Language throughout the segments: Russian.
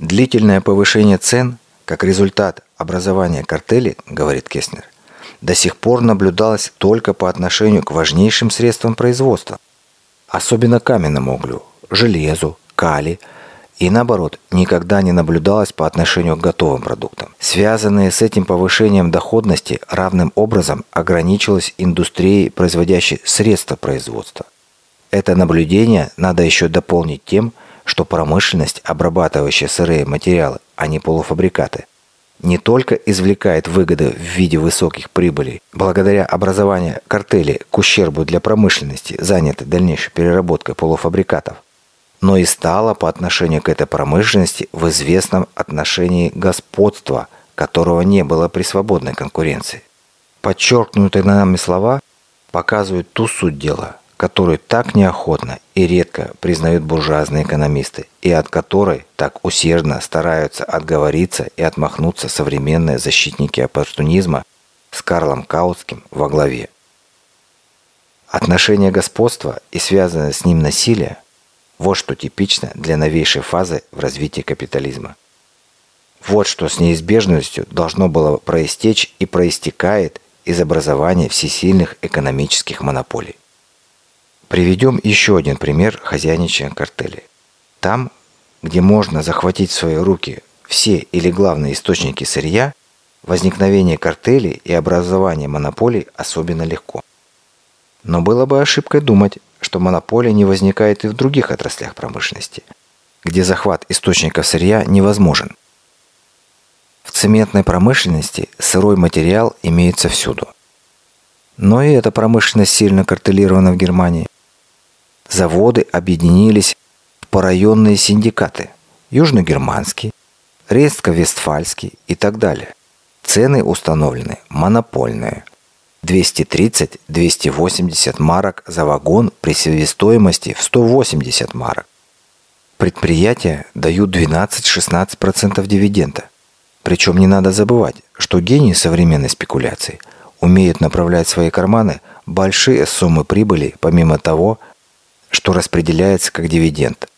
Длительное повышение цен как результат образования картелей, говорит Кеснер, до сих пор наблюдалось только по отношению к важнейшим средствам производства, особенно каменному углю, железу, кали – и наоборот, никогда не наблюдалось по отношению к готовым продуктам. Связанные с этим повышением доходности равным образом ограничилась индустрией, производящей средства производства. Это наблюдение надо еще дополнить тем, что промышленность, обрабатывающая сырые материалы, а не полуфабрикаты, не только извлекает выгоды в виде высоких прибылей благодаря образованию картелей к ущербу для промышленности, занятой дальнейшей переработкой полуфабрикатов – но и стала по отношению к этой промышленности в известном отношении господства, которого не было при свободной конкуренции. Подчеркнутые нами слова показывают ту суть дела, которую так неохотно и редко признают буржуазные экономисты, и от которой так усердно стараются отговориться и отмахнуться современные защитники оппортунизма с Карлом Каутским во главе. Отношение господства и связанное с ним насилие – вот что типично для новейшей фазы в развитии капитализма. Вот что с неизбежностью должно было проистечь и проистекает из образования всесильных экономических монополий. Приведем еще один пример хозяйничания картелей. Там, где можно захватить в свои руки все или главные источники сырья, возникновение картелей и образование монополий особенно легко. Но было бы ошибкой думать, что монополия не возникает и в других отраслях промышленности, где захват источников сырья невозможен. В цементной промышленности сырой материал имеется всюду. Но и эта промышленность сильно картелирована в Германии. Заводы объединились в порайонные синдикаты – южногерманский, Рейнско-Вестфальский и так далее. Цены установлены монопольные – 230-280 марок за вагон при себестоимости в 180 марок. Предприятия дают 12-16% дивиденда. Причем не надо забывать, что гении современной спекуляции умеют направлять в свои карманы большие суммы прибыли помимо того, что распределяется как дивиденд.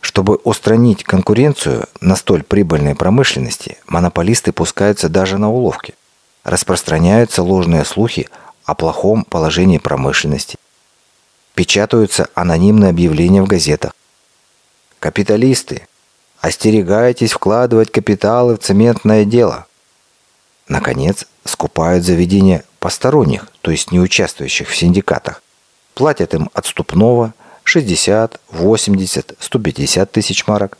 Чтобы устранить конкуренцию на столь прибыльной промышленности, монополисты пускаются даже на уловки – распространяются ложные слухи о плохом положении промышленности. Печатаются анонимные объявления в газетах. Капиталисты, остерегайтесь вкладывать капиталы в цементное дело. Наконец, скупают заведения посторонних, то есть не участвующих в синдикатах. Платят им отступного 60, 80, 150 тысяч марок.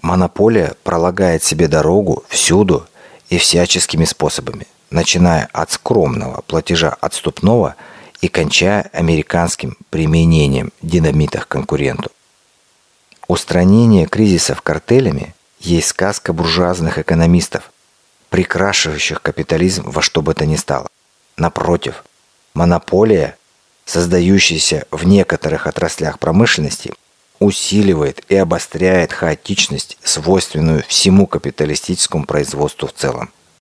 Монополия пролагает себе дорогу всюду и всяческими способами, начиная от скромного платежа отступного и кончая американским применением динамита к конкуренту. Устранение кризисов картелями есть сказка буржуазных экономистов, прикрашивающих капитализм во что бы то ни стало. Напротив, монополия, создающаяся в некоторых отраслях промышленности, усиливает и обостряет хаотичность, свойственную всему капиталистическому производству в целом.